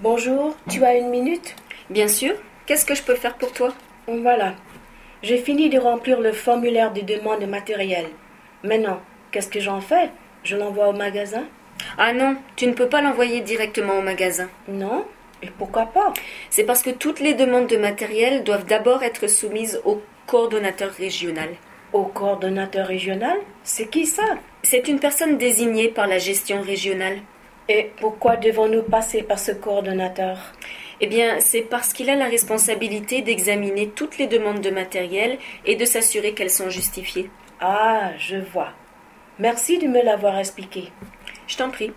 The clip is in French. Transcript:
Bonjour, tu as une minute Bien sûr. Qu'est-ce que je peux faire pour toi Voilà. J'ai fini de remplir le formulaire de demande matérielle. Maintenant, qu'est-ce que j'en fais? Je l'envoie au magasin? Ah non, tu ne peux pas l'envoyer directement au magasin. Non Et pourquoi pas? C'est parce que toutes les demandes de matériel doivent d'abord être soumises au coordonnateur régional. Au coordonnateur régional? C'est qui ça? C'est une personne désignée par la gestion régionale. Et pourquoi devons-nous passer par ce coordonnateur? Eh bien, c'est parce qu'il a la responsabilité d'examiner toutes les demandes de matériel et de s'assurer qu'elles sont justifiées. Ah, je vois. Merci de me l'avoir expliqué. Je t'en prie.